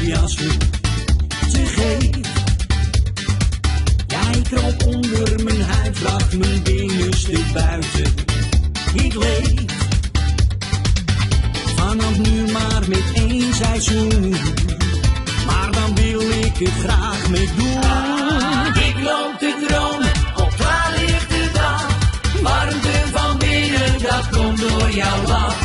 Ik als je te geeft. Jij kroop onder mijn huid, bracht mijn binnenste buiten. Ik leef vanaf nu maar met één seizoen. Maar dan wil ik het graag mee doen. Ik loop te dromen op waar ligt klaarlichte dag. Warmte van binnen, dat komt door jouw lach.